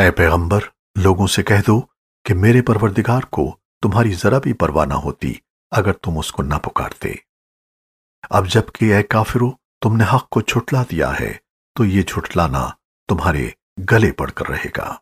ए पैगंबर, लोगों से कह दो कि मेरे परवरदिगार को तुम्हारी जरा भी परवाह ना होती, अगर तुम उसको ना पुकारते। अब जबकि ए काफिरो, तुमने हक को छुटला दिया है तो ये छुटलाना तुम्हारे गले पड़कर रहेगा।